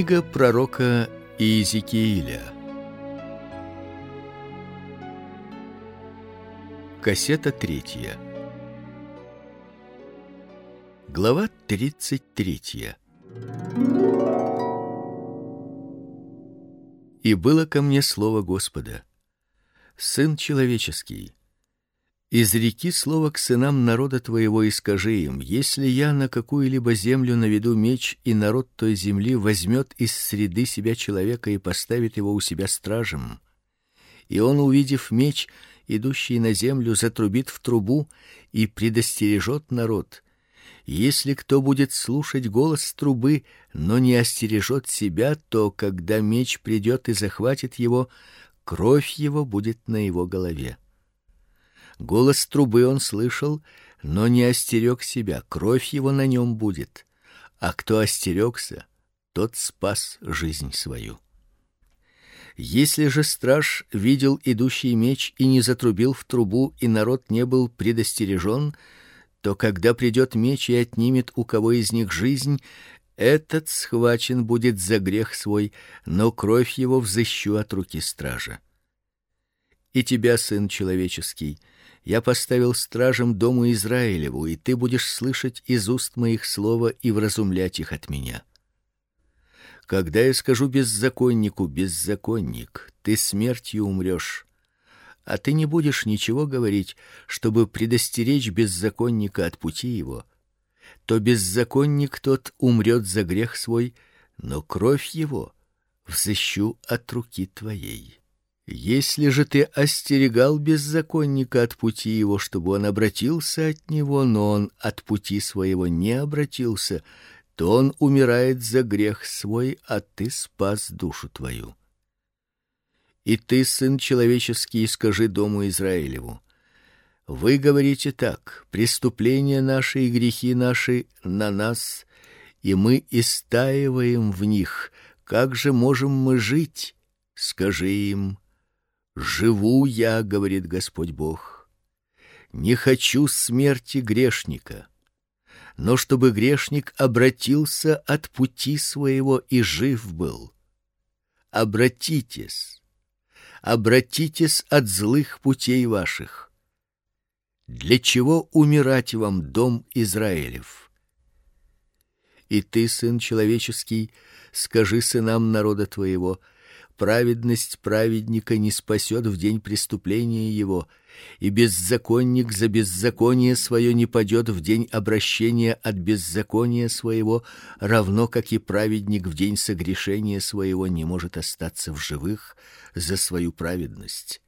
Книга пророка Иезекииля. Кассета третья. Глава тридцать третья. И было ко мне слово Господа: Сын человеческий, Изреки слово к сынам народа твоего и скажи им: если я на какую-либо землю наведу меч, и народ той земли возьмет из среды себя человека и поставит его у себя стражем, и он, увидев меч, идущий на землю, затрубит в трубу и предостережет народ. Если кто будет слушать голос трубы, но не остережет себя, то когда меч придет и захватит его, кровь его будет на его голове. Голос трубы он слышал, но не остерег себя, кровь его на нем будет. А кто остерегся, тот спас жизнь свою. Если же страж видел идущий меч и не затрубил в трубу, и народ не был предостережен, то когда придет меч и отнимет у кого из них жизнь, этот схвачен будет за грех свой, но кровь его взыщу от руки стража. И тебя, сын человеческий, я поставил стражем дому Израилеву, и ты будешь слышать из уст моих слова и вразумлять их от меня. Когда я скажу беззаконнику: беззаконник, ты смертью умрешь, а ты не будешь ничего говорить, чтобы предостеречь беззаконника от пути его, то беззаконник тот умрет за грех свой, но кровь его взыщу от руки твоей. Если же ты остерегал беззаконника от пути его, чтобы он обратился от него, но он от пути своего не обратился, то он умирает за грех свой, а ты спас душу твою. И ты, сын человеческий, скажи дому Израилеву: Вы говорите так: преступления наши и грехи наши на нас, и мы истаиваем в них. Как же можем мы жить? Скажи им: Живу я, говорит Господь Бог. Не хочу смерти грешника, но чтобы грешник обратился от пути своего и жив был. Обратитесь. Обратитесь от злых путей ваших. Для чего умирать вам, дом Израилев? И ты, сын человеческий, скажи сынам народа твоего: праведность праведника не спасет в день преступления его, и беззаконник за беззаконие свое не падет в день обращения от беззакония своего, равно как и праведник в день согрешения своего не может остаться в живых за свою праведность.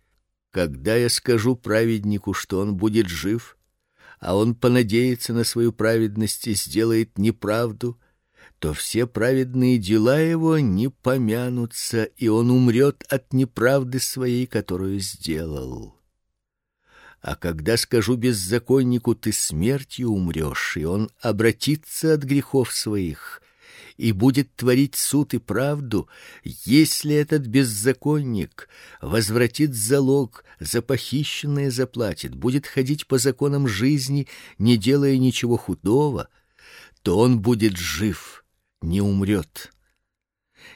Когда я скажу праведнику, что он будет жив, а он понадеется на свою праведность и сделает неправду, то все праведные дела его не помянутся, и он умрет от неправды своей, которую сделал. А когда скажу беззаконнику: ты смертью умрешь, и он обратится от грехов своих и будет творить суд и правду, если этот беззаконник возвратит залог, за похищенное заплатит, будет ходить по законам жизни, не делая ничего худого, то он будет жив не умрет.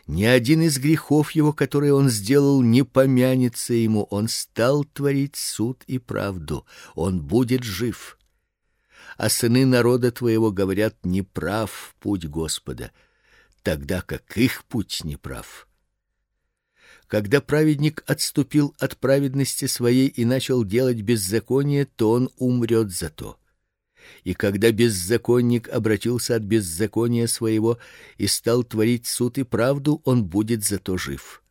Ни один из грехов его, которые он сделал, не помянется ему. Он стал творить суд и правду. Он будет жив. А сыны народа твоего говорят: неправ путь Господа, тогда как их путь неправ. Когда праведник отступил от праведности своей и начал делать беззаконие, то он умрет за то и когда беззаконник обратился от беззакония своего и стал творить суд и правду, он будет зато жив.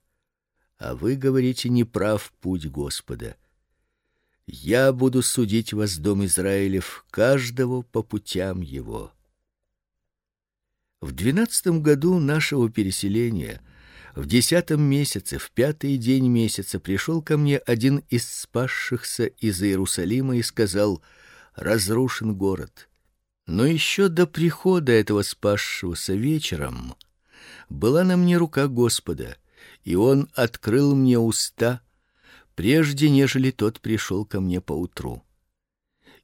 А вы говорите неправ путь Господа. Я буду судить вас, дом Израилев, каждого по путям его. В двенадцатом году нашего переселения, в десятом месяце, в пятый день месяца пришел ко мне один из спасшихся из Иерусалима и сказал: разрушен город. Но еще до прихода этого спасшегося вечером была на мне рука Господа, и он открыл мне уста, прежде нежели тот пришел ко мне поутру.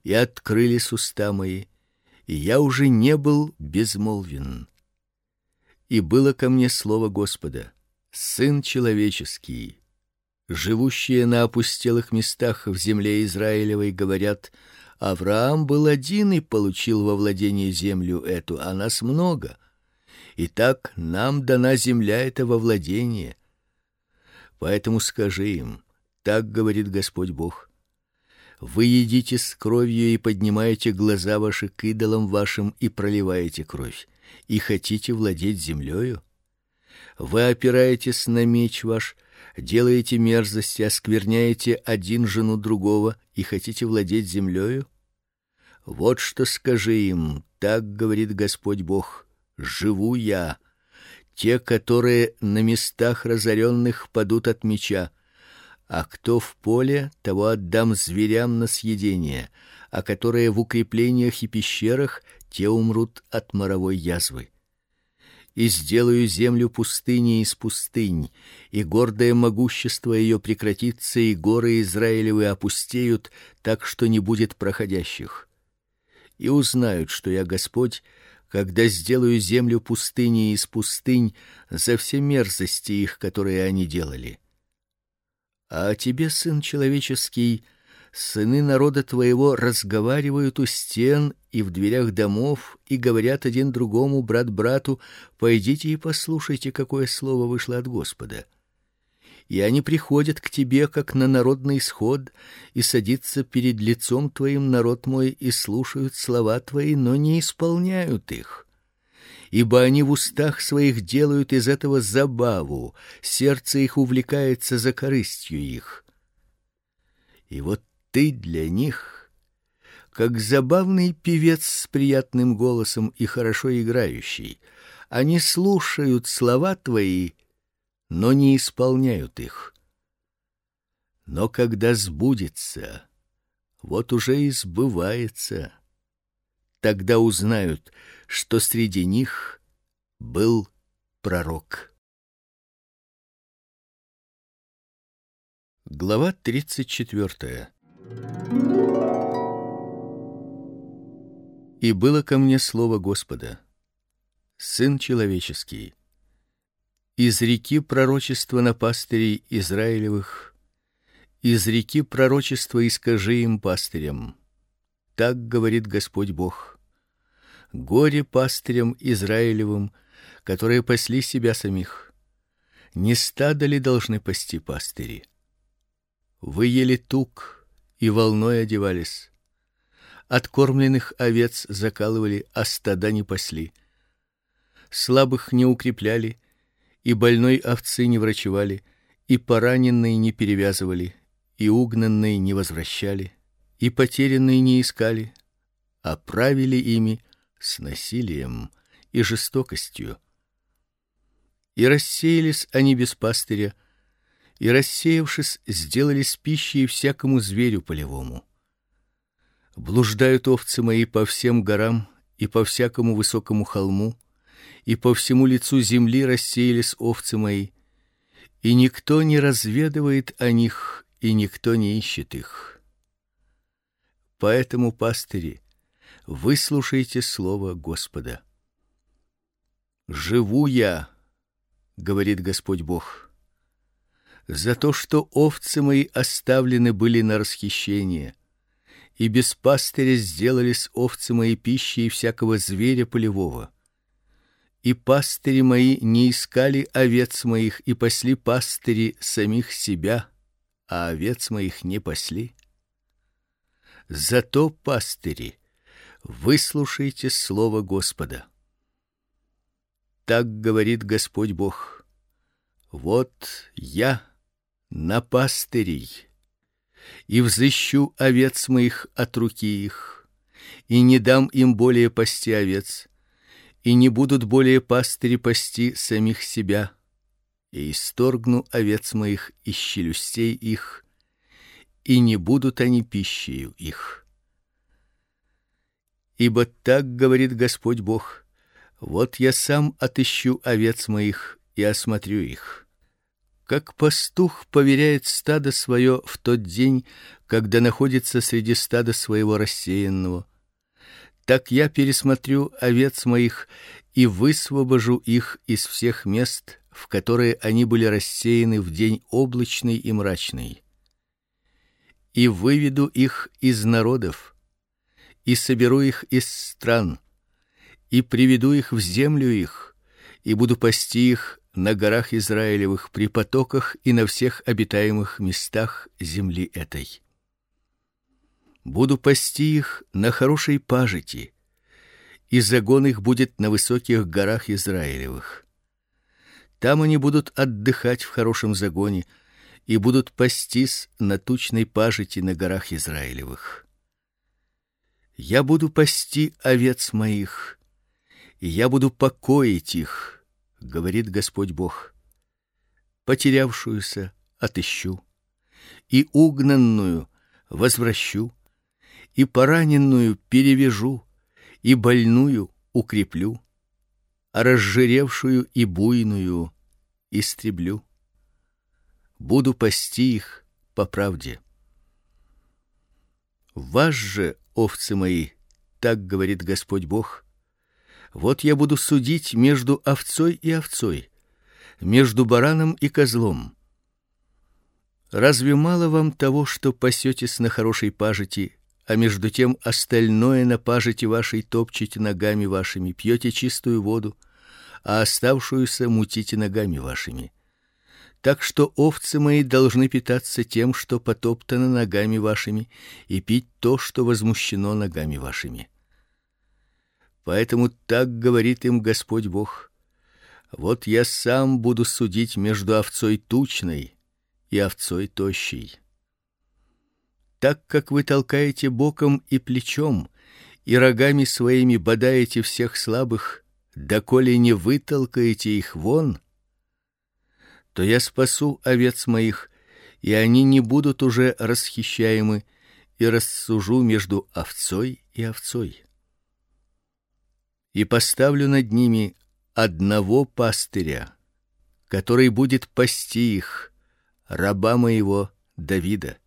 И открылись уста мои, и я уже не был безмолвен. И было ко мне слово Господа: сын человеческий, живущие на опустелых местах в земле Израилевой говорят: Авраам был один и получил во владение землю эту, а нас много. Итак, нам дана земля эта во владение. Поэтому скажи им: так говорит Господь Бог: вы едите с кровью и поднимаете глаза ваши к идолам вашим и проливаете кровь, и хотите владеть землею? Вы опираетесь на меч ваш, делаете мерзости, оскверняете один жену другого и хотите владеть землею? Вот что скажи им: так говорит Господь Бог: живу я, те, которые на местах разоренных падут от меча, а кто в поле, того отдам зверям на съедение, а которые в укреплениях и пещерах, те умрут от моровой язвы. И сделаю землю пустыней из пустынь, и гордое могущество ее прекратится, и горы Израилевы опустеют, так что не будет проходящих. И узнают, что я Господь, когда сделаю землю пустыней из пустынь за все мерзости их, которые они делали а тебе, сын человеческий, сыны народа твоего разговаривают у стен и в дверях домов и говорят один другому, брат брату: "Пойдите и послушайте, какое слово вышло от Господа". И они приходят к тебе как на народный исход и садятся перед лицом твоим народ мой и слушают слова твои, но не исполняют их ибо они в устах своих делают из этого забаву, сердце их увлекается за корыстью их. И вот ты для них как забавный певец с приятным голосом и хорошо играющий. Они слушают слова твои, но не исполняют их. Но когда сбудется, вот уже и сбывается Тогда узнают, что среди них был пророк. Глава тридцать четвертая. И было ко мне слово Господа: Сын человеческий, из реки пророчества на пастырей Израилевых, из реки пророчества и скажи им пастырям: так говорит Господь Бог. Горе пастырям Израилевым, которые пасли себя самих. Не стадо ли должны пасти пастыри? Вы ели тук и волной одевались. Откормленных овец закалывали, а стада не пасли. Слабых не укрепляли, и больной овцы не врачевали, и пораненные не перевязывали, и угнанные не возвращали и потерянные не искали, а правили ими с насилием и жестокостью. И рассеялись они без пастыря, и рассеявшись, сделались пищей всякому зверю полевому. Блуждают овцы мои по всем горам и по всякому высокому холму, и по всему лицу земли рассеялись овцы мои, и никто не разведывает о них, и никто не ищет их. Поэтому, пастыри, выслушайте слово Господа. Живу я, говорит Господь Бог, за то, что овцы мои оставлены были на расхищение, и без пастыря сделались овцы мои пищей всякого зверя полевого. И пастыри мои не искали овец моих, и пасли пастыри самих себя, а овец моих не пасли. Зато пастыри, выслушайте слово Господа. Так говорит Господь Бог: Вот я на пастырей и взыщу овец моих от руки их, и не дам им более пасти овец, и не будут более пастыри пасти самих себя, и исторгну овец моих из челюстей их, и не будут они пищей их. Ибо так говорит Господь Бог: вот я сам отыщу овец моих и осмотрю их. Как пастух поверяет стадо свое в тот день, когда находится среди стада своего рассеянного, так я пересмотрю овец моих и высвобожу их из всех мест, в которые они были рассеяны в день облачный и мрачный. И выведу их из народов, и соберу их из стран, и приведу их в землю их, и буду пасти их на горах Израилевых, при потоках и на всех обитаемых местах земли этой. Буду пасти их на хорошей пажити, и загон их будет на высоких горах Израилевых. Там они будут отдыхать в хорошем загоне и будут пастись на тучной пажити на горах Израилевых. Я буду пасти овец моих, и я буду покоить их, говорит Господь Бог. Потерявшуюся отыщу, и угнанную возвращу, и пораненную перевяжу, и больную укреплю, а разжиревшую и буйную истреблю. Буду пасти их по правде. Вас же, овцы мои, так говорит Господь Бог, вот я буду судить между овцой и овцой, между бараном и козлом. Разве мало вам того, что пасетесь на хорошей пажити а между тем остальное на пажити вашей топчете ногами вашими, пьете чистую воду, а оставшуюся мутите ногами вашими. Так что овцы мои должны питаться тем, что потоптано ногами вашими, и пить то, что возмущено ногами вашими. Поэтому так говорит им Господь Бог: вот я сам буду судить между овцой тучной и овцой тощей так как вы толкаете боком и плечом и рогами своими бодаете всех слабых, доколе не вытолкаете их вон, то я спасу овец моих, и они не будут уже расхищаемы, и рассужу между овцой и овцой. И поставлю над ними одного пастыря, который будет пасти их, раба моего Давида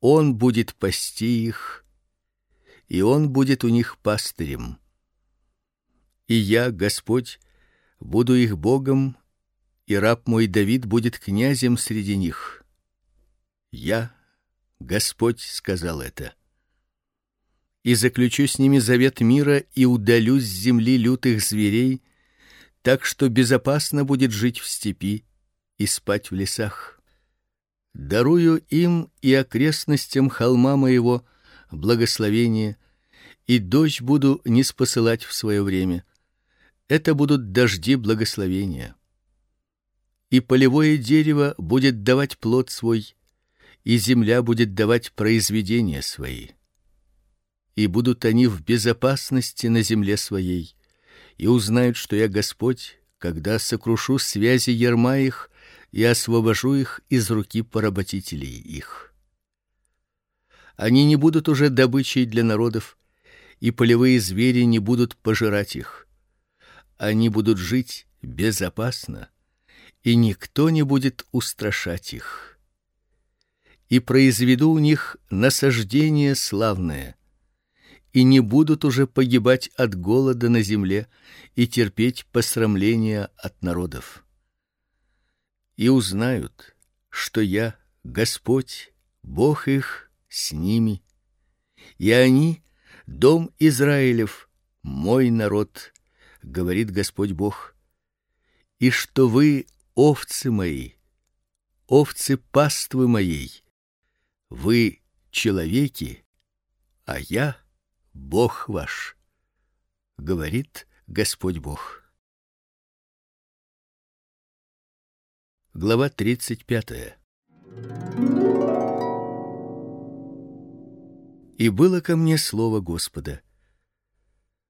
он будет пасти их, и он будет у них пастырем. И я, Господь, буду их Богом, и раб мой Давид будет князем среди них. Я, Господь, сказал это. И заключу с ними завет мира и удалю с земли лютых зверей, так что безопасно будет жить в степи и спать в лесах дарую им и окрестностям холма моего благословение, и дождь буду не спосылать в свое время. Это будут дожди благословения. И полевое дерево будет давать плод свой, и земля будет давать произведения свои. И будут они в безопасности на земле своей, и узнают, что я Господь, когда сокрушу связи ярма их и освобожу их из руки поработителей их. Они не будут уже добычей для народов, и полевые звери не будут пожирать их. Они будут жить безопасно, и никто не будет устрашать их. И произведу у них насаждение славное, и не будут уже погибать от голода на земле и терпеть посрамления от народов. И узнают, что я Господь, Бог их с ними, и они дом Израилев, мой народ, говорит Господь Бог, и что вы овцы мои, овцы паствы моей, вы человеки, а я Бог ваш, говорит Господь Бог. Глава 35. И было ко мне слово Господа: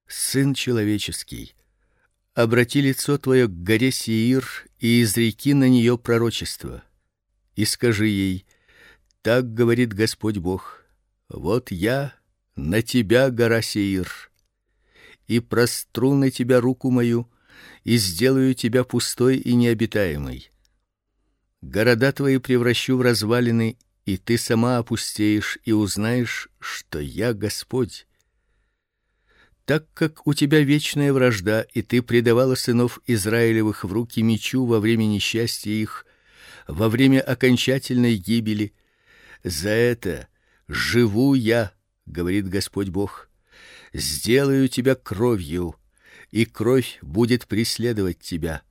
Сын человеческий, обрати лицо твое к горе Сеир и изреки на нее пророчество. И скажи ей: так говорит Господь Бог: вот я на тебя, гора Сеир, и простру на тебя руку мою, и сделаю тебя пустой и необитаемой Города твои превращу в развалины, и ты сама опустеешь и узнаешь, что я Господь. Так как у тебя вечная вражда, и ты предавала сынов Израилевых в руки мечу во время несчастья их, во время окончательной гибели, за это живу я, говорит Господь Бог. Сделаю тебя кровью, и кровь будет преследовать тебя.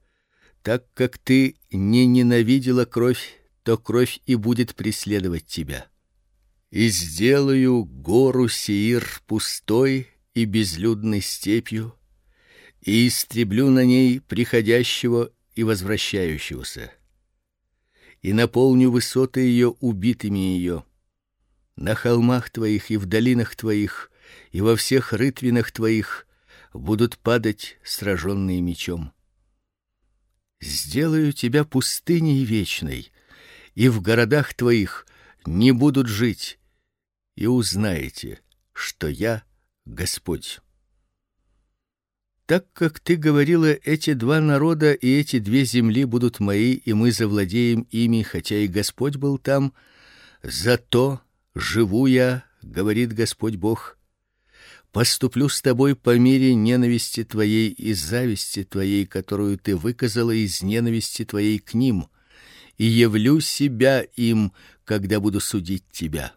Так как ты не ненавидела кровь, то кровь и будет преследовать тебя. И сделаю гору Сеир пустой и безлюдной степью, и истреблю на ней приходящего и возвращающегося. И наполню высоты ее убитыми ее. На холмах твоих и в долинах твоих и во всех рытвинах твоих будут падать сраженные мечом. Сделаю тебя пустыней вечной, и в городах твоих не будут жить, и узнаете, что я Господь. Так как ты говорила, эти два народа и эти две земли будут мои, и мы завладеем ими, хотя и Господь был там, зато живу я, говорит Господь Бог. Поступлю с тобой по мере ненависти твоей и зависти твоей, которую ты выказала из ненависти твоей к ним, и явлю себя им, когда буду судить тебя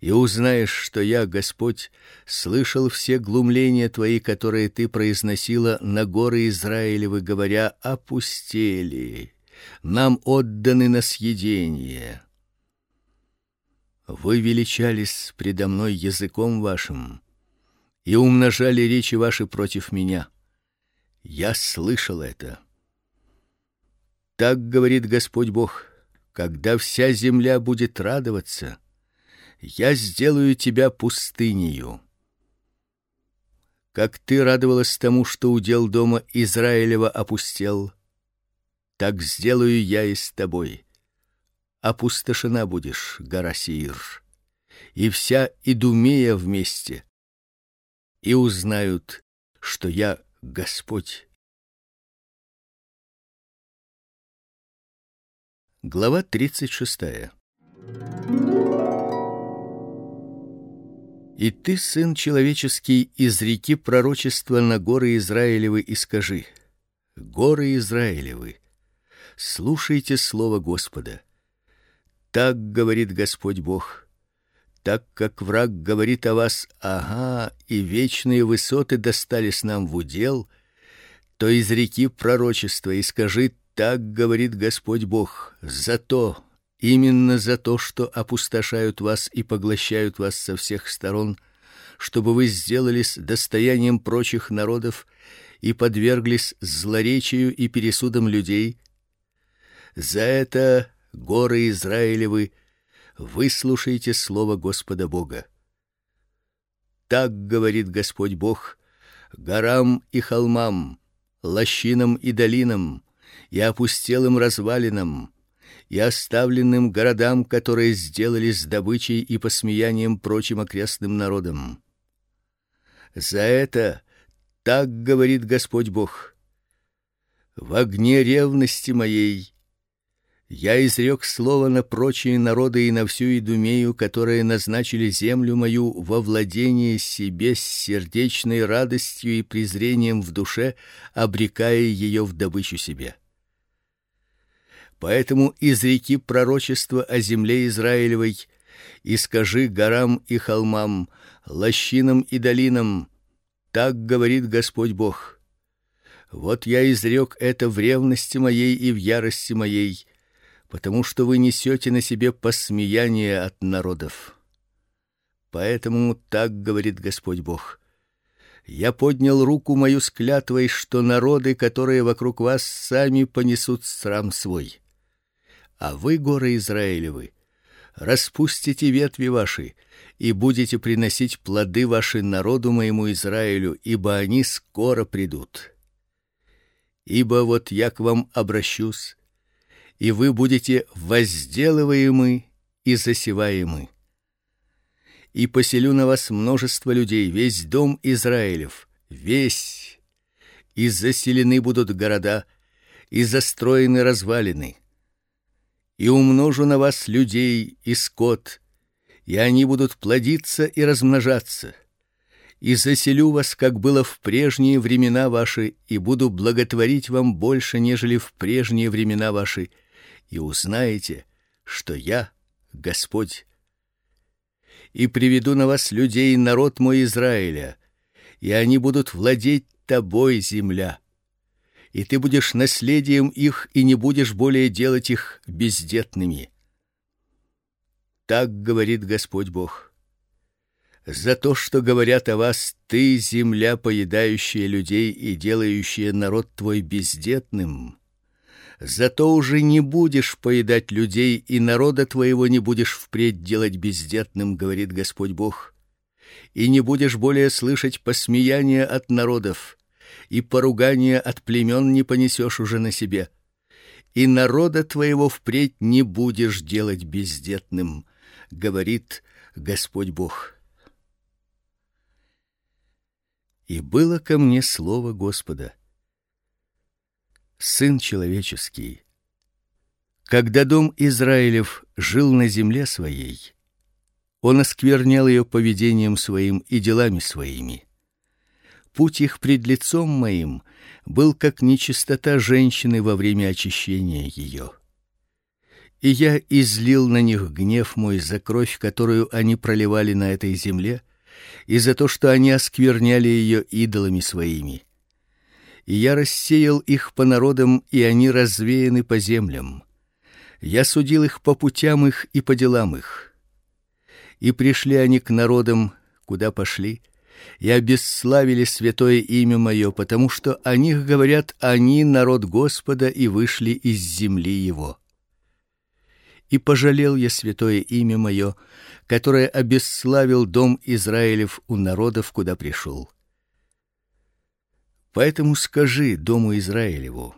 и узнаешь, что я, Господь, слышал все глумления твои, которые ты произносила на горы Израилевы, говоря: опустели, нам отданы на съедение. Вы величались предо мной языком вашим и умножали речи ваши против меня. Я слышал это. Так говорит Господь Бог: когда вся земля будет радоваться, я сделаю тебя пустынею. Как ты радовалась тому, что удел дома Израилева опустел, так сделаю я и с тобой. Опустошена будешь, гора Сир, и вся Идумея вместе, и узнают, что я Господь. Глава тридцать шестая. И ты, сын человеческий, изреки пророчество на горы Израилевы и скажи: горы Израилевы, слушайте слово Господа. Так говорит Господь Бог: так как враг говорит о вас: ага, и вечные высоты достались нам в удел, то изреки пророчество и скажи: так говорит Господь Бог: зато именно за то, что опустошают вас и поглощают вас со всех сторон, чтобы вы сделались достоянием прочих народов и подверглись злоречию и пересудам людей. За это, горы Израилевы, выслушайте слово Господа Бога. Так говорит Господь Бог горам и холмам, лощинам и долинам, и опустелым развалинам, и оставленным городам, которые сделались добычей и посмеянием прочим окрестным народам. За это так говорит Господь Бог: в огне ревности моей я изрек слово на прочие народы и на всю Идумею, которые назначили землю мою во владение себе с сердечной радостью и презрением в душе, обрекая ее в добычу себе. Поэтому изреки пророчество о земле Израилевой и скажи горам и холмам, лощинам и долинам: так говорит Господь Бог. Вот я изрек это в ревности моей и в ярости моей, потому что вы несете на себе посмеяние от народов. Поэтому так говорит Господь Бог: я поднял руку мою с клятвой, что народы, которые вокруг вас, сами понесут срам свой а вы, горы Израилевы, распустите ветви ваши и будете приносить плоды ваши народу моему Израилю, ибо они скоро придут. Ибо вот я к вам обращусь, и вы будете возделываемы и засеваемы. И поселю на вас множество людей, весь дом Израилев, весь, и заселены будут города, и застроены развалины и умножу на вас людей и скот, и они будут плодиться и размножаться. и заселю вас, как было в прежние времена ваши, и буду благотворить вам больше, нежели в прежние времена ваши, и узнаете, что я Господь. И приведу на вас людей, народ мой Израиля, и они будут владеть тобой, земля. И ты будешь наследием их и не будешь более делать их бездетными. Так говорит Господь Бог за то, что говорят о вас: ты земля, поедающая людей и делающая народ твой бездетным. Зато уже не будешь поедать людей, и народа твоего не будешь впредь делать бездетным, говорит Господь Бог. И не будешь более слышать посмеяния от народов, и поругания от племен не понесешь уже на себе. И народа твоего впредь не будешь делать бездетным, говорит Господь Бог. И было ко мне слово Господа: Сын человеческий, когда дом Израилев жил на земле своей, он осквернял ее поведением своим и делами своими. Путь их пред лицом моим был как нечистота женщины во время очищения ее. И я излил на них гнев мой за кровь, которую они проливали на этой земле, и за то, что они оскверняли ее идолами своими. И я рассеял их по народам, и они развеяны по землям. Я судил их по путям их и по делам их. И пришли они к народам, куда пошли, и обесславили святое имя мое, потому что о них говорят: они народ Господа и вышли из земли его и пожалел я святое имя мое, которое обесславил дом Израилев у народов, куда пришел. Поэтому скажи дому Израилеву: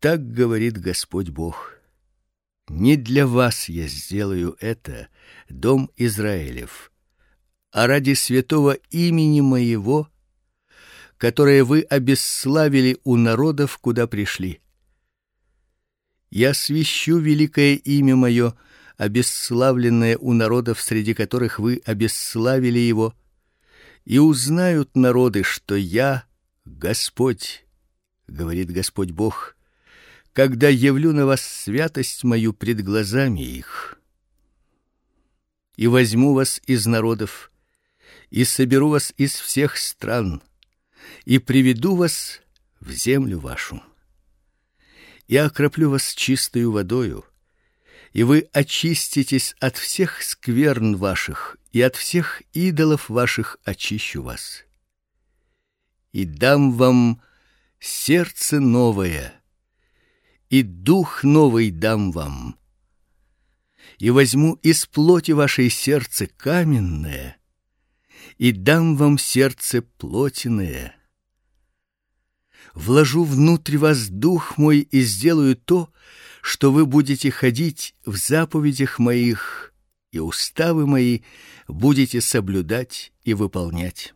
так говорит Господь Бог: не для вас я сделаю это, дом Израилев, а ради святого имени моего, которое вы обесславили у народов, куда пришли. Я свящу великое имя мое, обесславленное у народов, среди которых вы обесславили его, и узнают народы, что я Господь, говорит Господь Бог, когда явлю на вас святость мою пред глазами их. И возьму вас из народов, и соберу вас из всех стран, и приведу вас в землю вашу я окроплю вас чистою водою, и вы очиститесь от всех скверн ваших, и от всех идолов ваших очищу вас. И дам вам сердце новое, и дух новый дам вам. И возьму из плоти вашей сердце каменное, и дам вам сердце плотиное вложу внутрь вас дух мой и сделаю то, что вы будете ходить в заповедях моих, и уставы мои будете соблюдать и выполнять.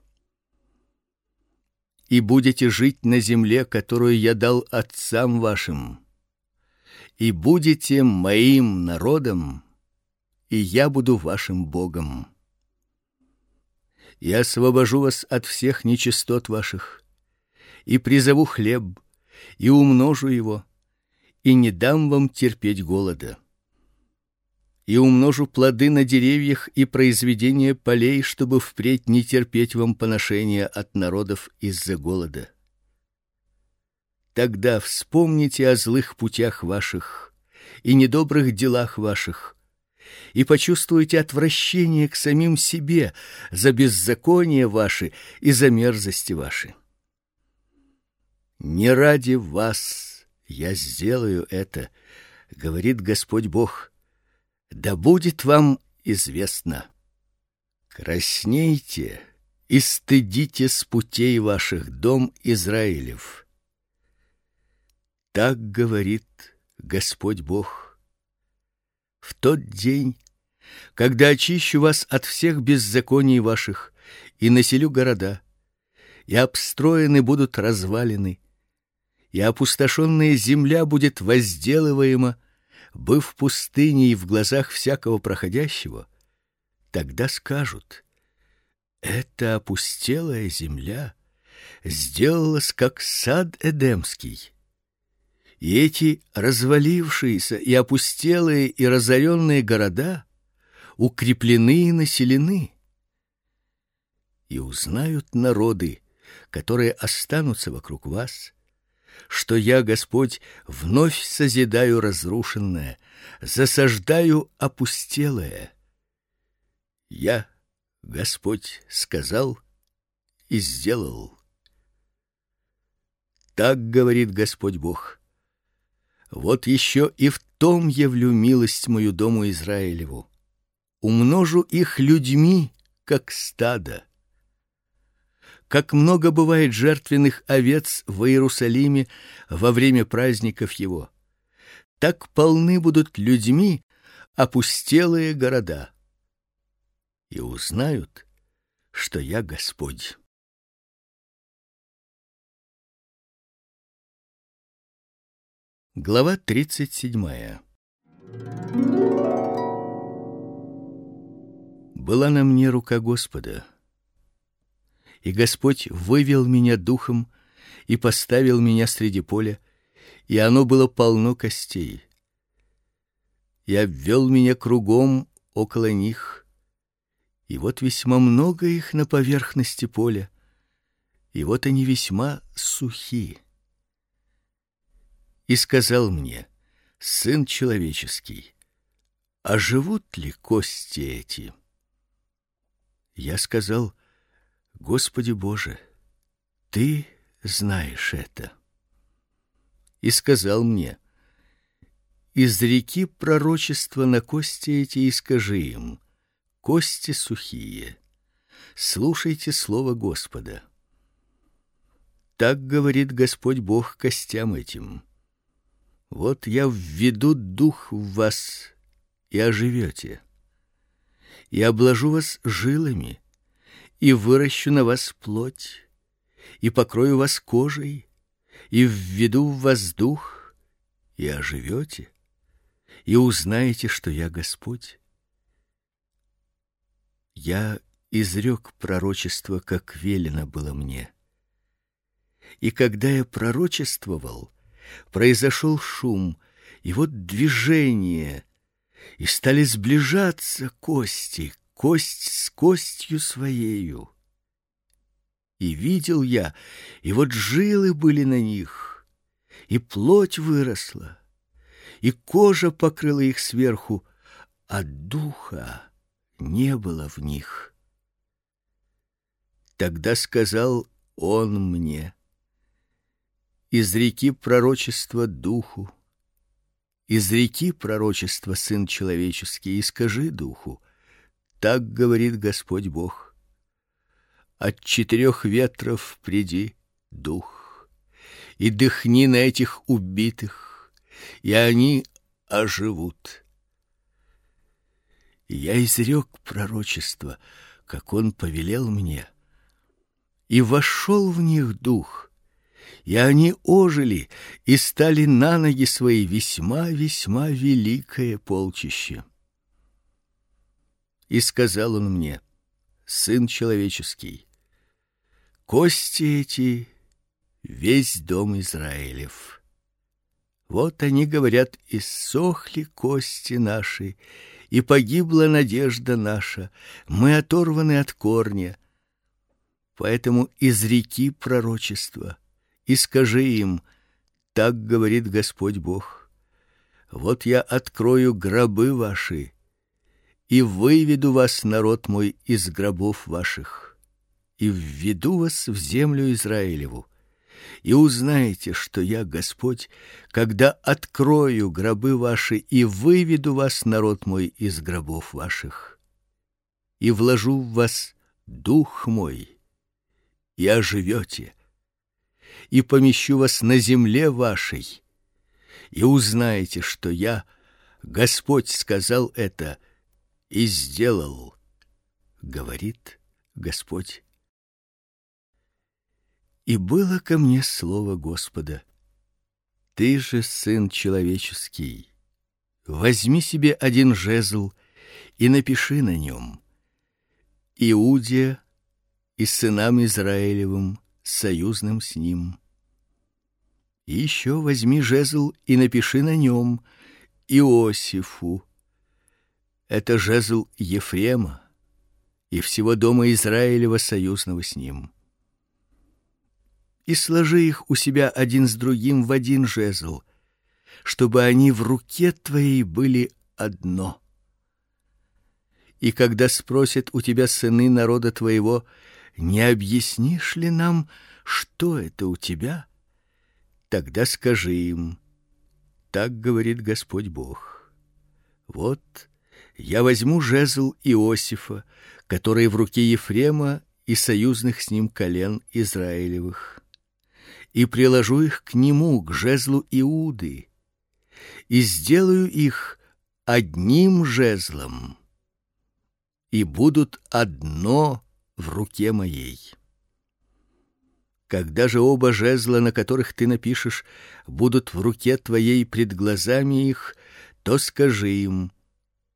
И будете жить на земле, которую я дал отцам вашим. И будете моим народом, и я буду вашим Богом. Я освобожу вас от всех нечистот ваших и призову хлеб, и умножу его, и не дам вам терпеть голода. И умножу плоды на деревьях и произведения полей, чтобы впредь не терпеть вам поношения от народов из-за голода. Тогда вспомните о злых путях ваших и недобрых делах ваших, и почувствуйте отвращение к самим себе за беззаконие ваши и за мерзости ваши. Не ради вас я сделаю это, говорит Господь Бог. Да будет вам известно. Краснейте и стыдите с путей ваших, дом Израилев. Так говорит Господь Бог. В тот день, когда очищу вас от всех беззаконий ваших и населю города, и обстроены будут развалины, и опустошенная земля будет возделываема, быв пустыней в глазах всякого проходящего, тогда скажут: Эта опустелая земля сделалась как сад эдемский. И эти развалившиеся и опустелые и разоренные города укреплены и населены. И узнают народы, которые останутся вокруг вас, что я, Господь, вновь созидаю разрушенное, засаждаю опустелое. Я, Господь, сказал и сделал. Так говорит Господь Бог. Вот еще и в том явлю милость мою дому Израилеву. Умножу их людьми, как стадо. Как много бывает жертвенных овец в Иерусалиме во время праздников его. Так полны будут людьми опустелые города. И узнают, что я Господь. Глава тридцать седьмая. Была на мне рука Господа и Господь вывел меня духом и поставил меня среди поля, и оно было полно костей. И обвел меня кругом около них, и вот весьма много их на поверхности поля, и вот они весьма сухи. И сказал мне: сын человеческий, а живут ли кости эти? Я сказал: Господи Боже, ты знаешь это. И сказал мне: Из реки пророчества на кости эти и скажи им: кости сухие, слушайте слово Господа. Так говорит Господь Бог костям этим: Вот я введу дух в вас, и оживете, и обложу вас жилами и выращу на вас плоть, и покрою вас кожей, и введу в вас дух, и оживете, и узнаете, что я Господь. Я изрек пророчество, как велено было мне. И когда я пророчествовал, произошел шум, и вот движение, и стали сближаться кости, кость с костью своею. И видел я, и вот жилы были на них, и плоть выросла, и кожа покрыла их сверху, а духа не было в них. Тогда сказал он мне: из реки пророчества духу, из реки пророчества сын человеческий, и скажи духу: так говорит Господь Бог. От четырех ветров приди, дух, и дыхни на этих убитых, и они оживут. Я изрек пророчество, как он повелел мне, и вошел в них дух, и они ожили и стали на ноги свои весьма-весьма великое полчище. И сказал он мне: сын человеческий, кости эти весь дом Израилев. Вот они говорят: иссохли кости наши, и погибла надежда наша, мы оторваны от корня. Поэтому из реки пророчества и скажи им: так говорит Господь Бог. Вот я открою гробы ваши и выведу вас, народ мой, из гробов ваших, и введу вас в землю Израилеву. И узнаете, что я Господь, когда открою гробы ваши и выведу вас, народ мой, из гробов ваших. И вложу в вас дух мой, и оживете. И помещу вас на земле вашей. И узнаете, что я Господь сказал это и сделал, говорит Господь. И было ко мне слово Господа: Ты же сын человеческий, возьми себе один жезл и напиши на нем: Иудия и сынам Израилевым, союзным с ним. И еще возьми жезл и напиши на нем Иосифу. Это жезл Ефрема и всего дома Израилева союзного с ним. И сложи их у себя один с другим в один жезл, чтобы они в руке твоей были одно. И когда спросят у тебя сыны народа твоего, не объяснишь ли нам, что это у тебя? Тогда скажи им: так говорит Господь Бог. Вот я возьму жезл Иосифа, который в руке Ефрема и союзных с ним колен Израилевых, и приложу их к нему, к жезлу Иуды, и сделаю их одним жезлом, и будут одно в руке моей. Когда же оба жезла, на которых ты напишешь, будут в руке твоей пред глазами их, то скажи им: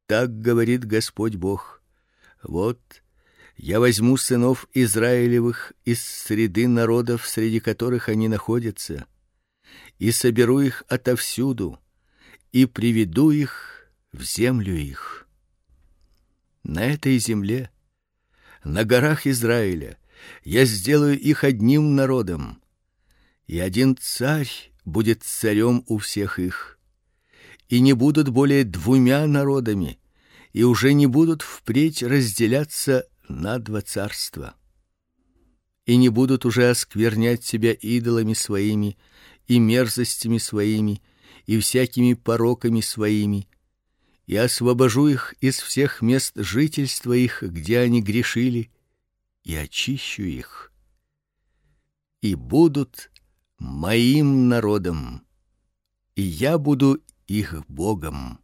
так говорит Господь Бог: вот я возьму сынов Израилевых из среды народов, среди которых они находятся, и соберу их отовсюду и приведу их в землю их. На этой земле, на горах Израиля, я сделаю их одним народом, и один царь будет царем у всех их. И не будут более двумя народами, и уже не будут впредь разделяться на два царства. И не будут уже осквернять себя идолами своими и мерзостями своими и всякими пороками своими. И освобожу их из всех мест жительства их, где они грешили, и очищу их. И будут моим народом, и я буду их Богом.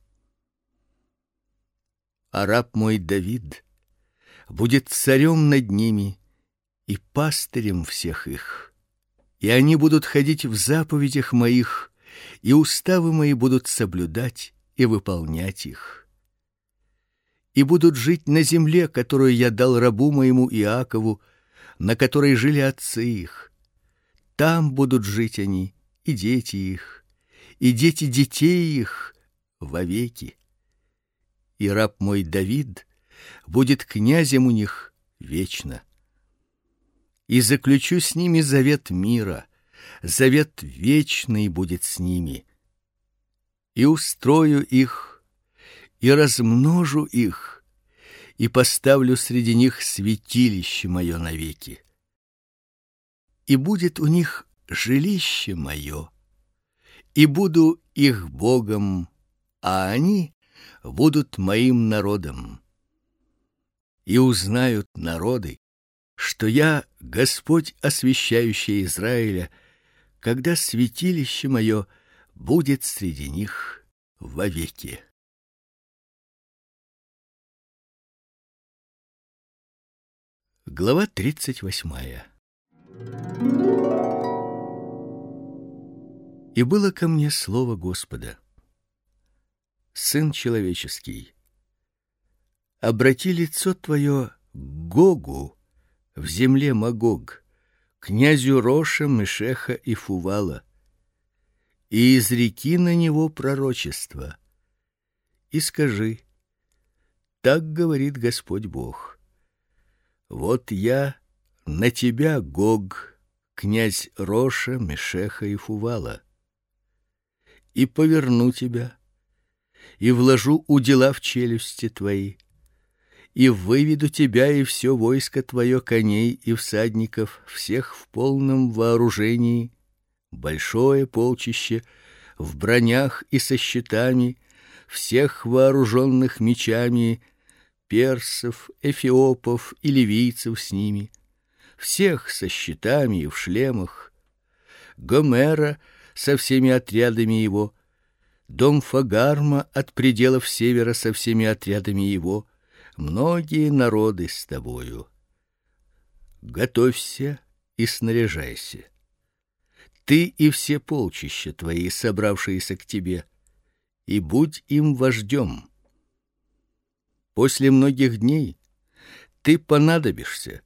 А раб мой Давид будет царем над ними и пастырем всех их. И они будут ходить в заповедях моих, и уставы мои будут соблюдать и выполнять их. И будут жить на земле, которую я дал рабу моему Иакову, на которой жили отцы их. Там будут жить они, и дети их, и дети детей их вовеки. И раб мой Давид будет князем у них вечно. И заключу с ними завет мира, завет вечный будет с ними. И устрою их, и размножу их, и поставлю среди них святилище мое навеки. И будет у них жилище мое, и буду их Богом, а они будут моим народом и узнают народы, что я Господь, освящающий Израиля, когда святилище мое будет среди них вовеки. Глава тридцать восьмая. И было ко мне слово Господа: Сын человеческий, обрати лицо твое к Гогу в земле Магог, князю Роша, Мешеха и Фувала, и изреки на него пророчество. И скажи: Так говорит Господь Бог: Вот я на тебя, Гог, князь Роша, Мешеха и Фувала, и поверну тебя, и вложу удила в челюсти твои и выведу тебя и все войско твое коней и всадников всех в полном вооружении, большое полчище в бронях и со щитами, всех вооруженных мечами, персов, эфиопов и ливийцев с ними, всех со щитами и в шлемах, Гомера со всеми отрядами его, дом Фагарма от пределов севера со всеми отрядами его, многие народы с тобою. Готовься и снаряжайся. Ты и все полчища твои, собравшиеся к тебе, и будь им вождем. После многих дней ты понадобишься.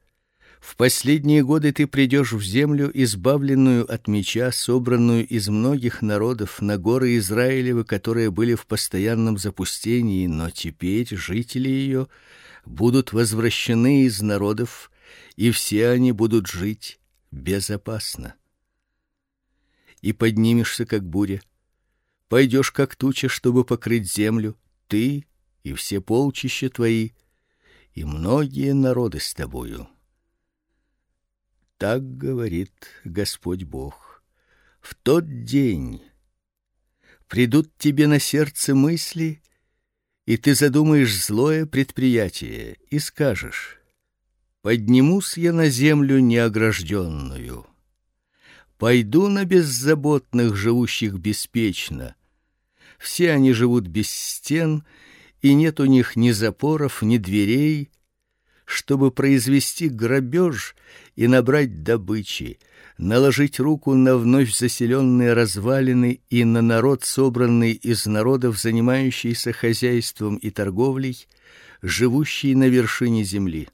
В последние годы ты придешь в землю, избавленную от меча, собранную из многих народов, на горы Израилевы, которые были в постоянном запустении, но теперь жители ее будут возвращены из народов, и все они будут жить безопасно. И поднимешься как буря, пойдешь как туча, чтобы покрыть землю, ты и все полчища твои, и многие народы с тобою. Так говорит Господь Бог. В тот день придут тебе на сердце мысли, и ты задумаешь злое предприятие и скажешь: Поднимусь я на землю неогражденную, пойду на беззаботных, живущих беспечно. Все они живут без стен, и нет у них ни запоров, ни дверей, чтобы произвести грабеж и набрать добычи, наложить руку на вновь заселенные развалины и на народ, собранный из народов, занимающийся хозяйством и торговлей, живущий на вершине земли.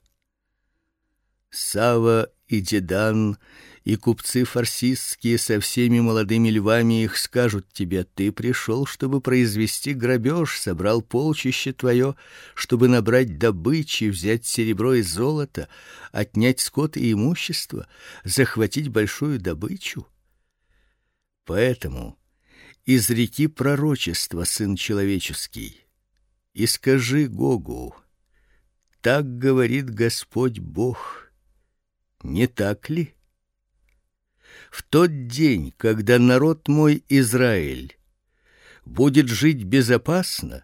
Сава и Дедан и купцы фарсистские со всеми молодыми львами их скажут тебе: ты пришел, чтобы произвести грабеж, собрал полчище твое, чтобы набрать добычи, взять серебро и золото, отнять скот и имущество, захватить большую добычу. Поэтому из реки пророчества сын человеческий, и скажи Гогу: так говорит Господь Бог. Не так ли? в тот день, когда народ мой Израиль будет жить безопасно,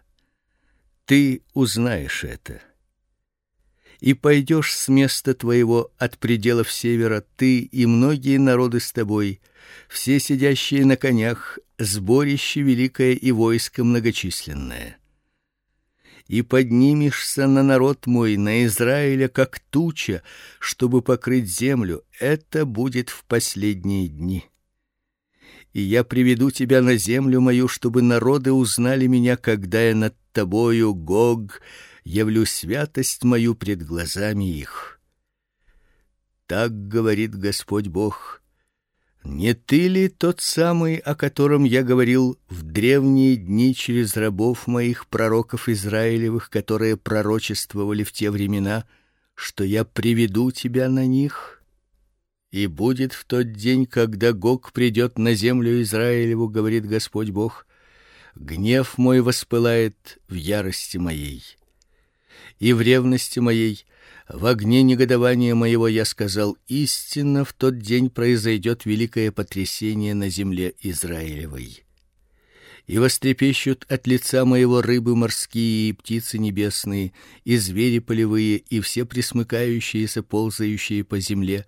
ты узнаешь это. И пойдешь с места твоего от пределов севера ты и многие народы с тобой, все сидящие на конях, сборище великое и войско многочисленное и поднимешься на народ мой, на Израиля, как туча, чтобы покрыть землю. Это будет в последние дни. И я приведу тебя на землю мою, чтобы народы узнали меня, когда я над тобою, Гог, явлю святость мою пред глазами их. Так говорит Господь Бог: не ты ли тот самый, о котором я говорил в древние дни через рабов моих пророков Израилевых, которые пророчествовали в те времена, что я приведу тебя на них? И будет в тот день, когда Гог придет на землю Израилеву, говорит Господь Бог, гнев мой воспылает в ярости моей, и в ревности моей в огне негодования моего я сказал: истинно в тот день произойдет великое потрясение на земле Израилевой. И вострепещут от лица моего рыбы морские и птицы небесные, и звери полевые, и все присмыкающиеся, ползающие по земле,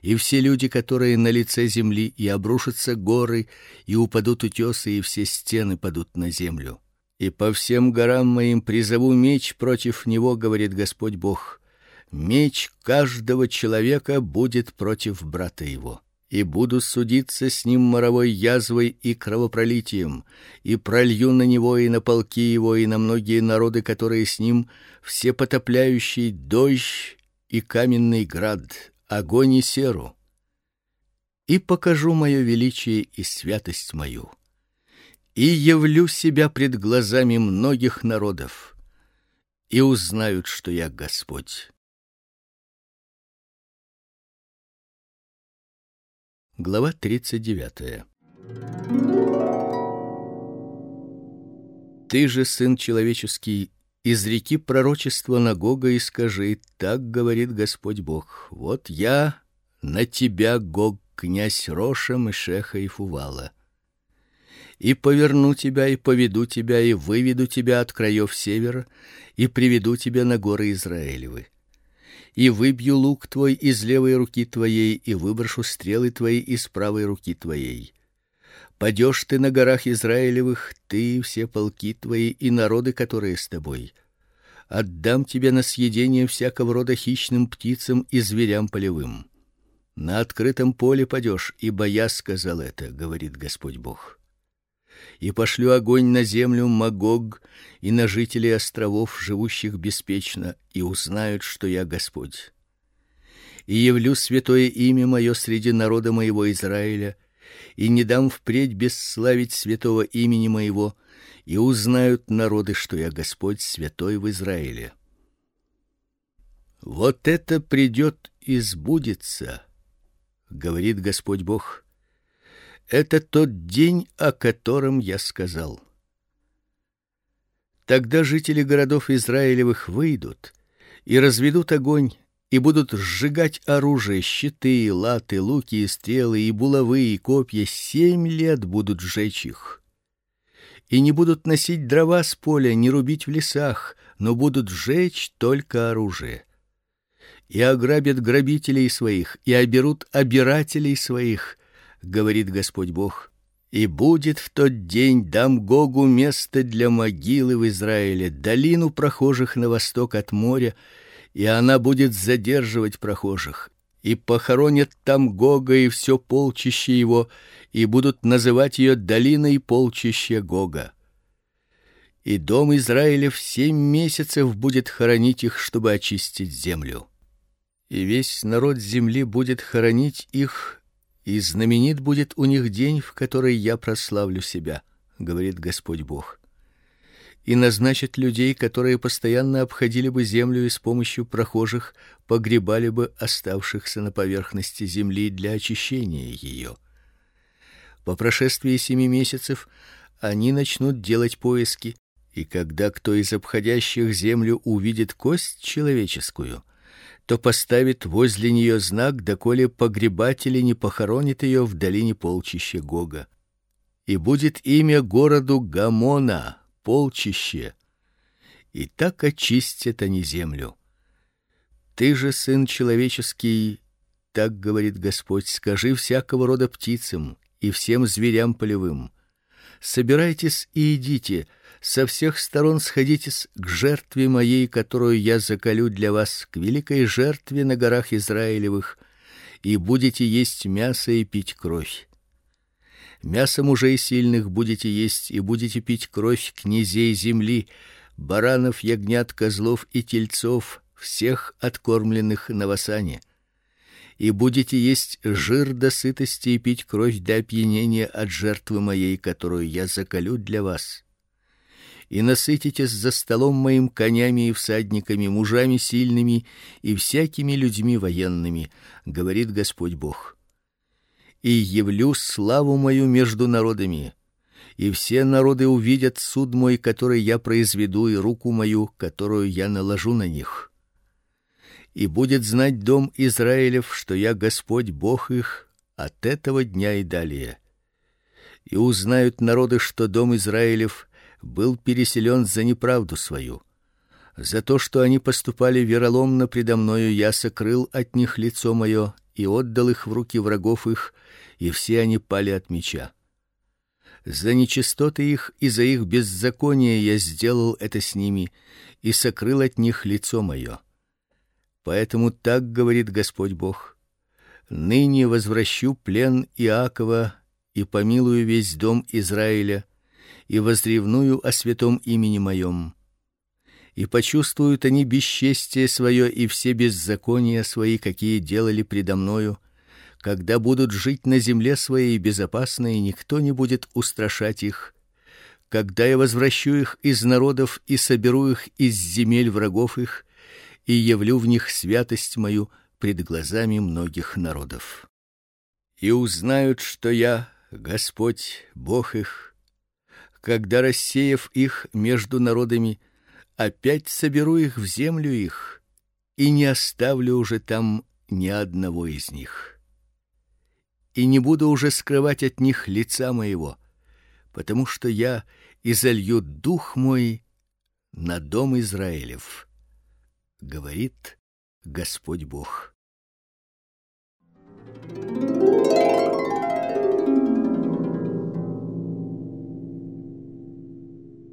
и все люди, которые на лице земли, и обрушатся горы, и упадут утесы, и все стены падут на землю. И по всем горам моим призову меч против него, говорит Господь Бог меч каждого человека будет против брата его, и буду судиться с ним моровой язвой и кровопролитием, и пролью на него и на полки его и на многие народы, которые с ним, все потопляющий дождь и каменный град, огонь и серу. И покажу мое величие и святость мою. И явлю себя пред глазами многих народов, и узнают, что я Господь. Глава 39. Ты же, сын человеческий, изреки пророчество на Гога и скажи: так говорит Господь Бог: вот я на тебя, Гог, князь Роша, Мешеха и Фувала. И поверну тебя и поведу тебя и выведу тебя от краев севера и приведу тебя на горы Израилевы и выбью лук твой из левой руки твоей и выброшу стрелы твои из правой руки твоей. Падешь ты на горах Израилевых, ты все полки твои и народы, которые с тобой. Отдам тебе на съедение всякого рода хищным птицам и зверям полевым. На открытом поле падешь, ибо я сказал это, говорит Господь Бог и пошлю огонь на землю Магог и на жителей островов, живущих беспечно, и узнают, что я Господь. и явлю святое имя мое среди народа моего Израиля, и не дам впредь бесславить святого имени моего, и узнают народы, что я Господь святой в Израиле. Вот это придет и сбудется, говорит Господь Бог. Это тот день, о котором я сказал. Тогда жители городов Израилевых выйдут и разведут огонь и будут сжигать оружие, щиты, латы, луки и стрелы, и булавы, и копья, семь лет будут сжечь их. И не будут носить дрова с поля, не рубить в лесах, но будут сжечь только оружие. И ограбят грабителей своих, и оберут обирателей своих, говорит Господь Бог. И будет в тот день дам Гогу место для могилы в Израиле, долину прохожих на восток от моря, и она будет задерживать прохожих, и похоронят там Гога и все полчище его, и будут называть ее долиной полчища Гога. И дом Израилев семь месяцев будет хоронить их, чтобы очистить землю. И весь народ земли будет хоронить их, и знаменит будет у них день, в который я прославлю себя, говорит Господь Бог и назначит людей, которые постоянно обходили бы землю и с помощью прохожих погребали бы оставшихся на поверхности земли для очищения ее. По прошествии семи месяцев они начнут делать поиски, и когда кто из обходящих землю увидит кость человеческую, то поставит возле нее знак, доколе погребатели не похоронят ее в долине полчища Гога. И будет имя городу Гамона, полчище, и так очистят они землю. Ты же сын человеческий, так говорит Господь, скажи всякого рода птицам и всем зверям полевым: собирайтесь и идите, со всех сторон сходитесь к жертве моей, которую я заколю для вас, к великой жертве на горах Израилевых, и будете есть мясо и пить кровь. Мясо мужей сильных будете есть и будете пить кровь князей земли, баранов, ягнят, козлов и тельцов, всех откормленных на восане. И будете есть жир до сытости и пить кровь до опьянения от жертвы моей, которую я заколю для вас. И насытитесь за столом моим конями и всадниками, мужами сильными и всякими людьми военными, говорит Господь Бог и явлю славу мою между народами, и все народы увидят суд мой, который я произведу, и руку мою, которую я наложу на них. И будет знать дом Израилев, что я Господь Бог их от этого дня и далее. И узнают народы, что дом Израилев был переселен за неправду свою. За то, что они поступали вероломно предо мною, я сокрыл от них лицо мое и отдал их в руки врагов их, и все они пали от меча. За нечистоты их и за их беззаконие я сделал это с ними и сокрыл от них лицо мое. Поэтому так говорит Господь Бог: ныне возвращу плен Иакова и помилую весь дом Израиля и возревную о святом имени моем. И почувствуют они бесчестие свое и все беззакония свои, какие делали предо мною, когда будут жить на земле своей безопасно и никто не будет устрашать их, когда я возвращу их из народов и соберу их из земель врагов их и явлю в них святость мою пред глазами многих народов. И узнают, что я Господь, Бог их, когда рассеяв их между народами, опять соберу их в землю их и не оставлю уже там ни одного из них и не буду уже скрывать от них лица моего, потому что я изолью дух мой на дом Израилев, говорит Господь Бог.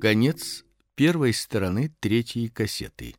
Конец первой стороны третьей кассеты.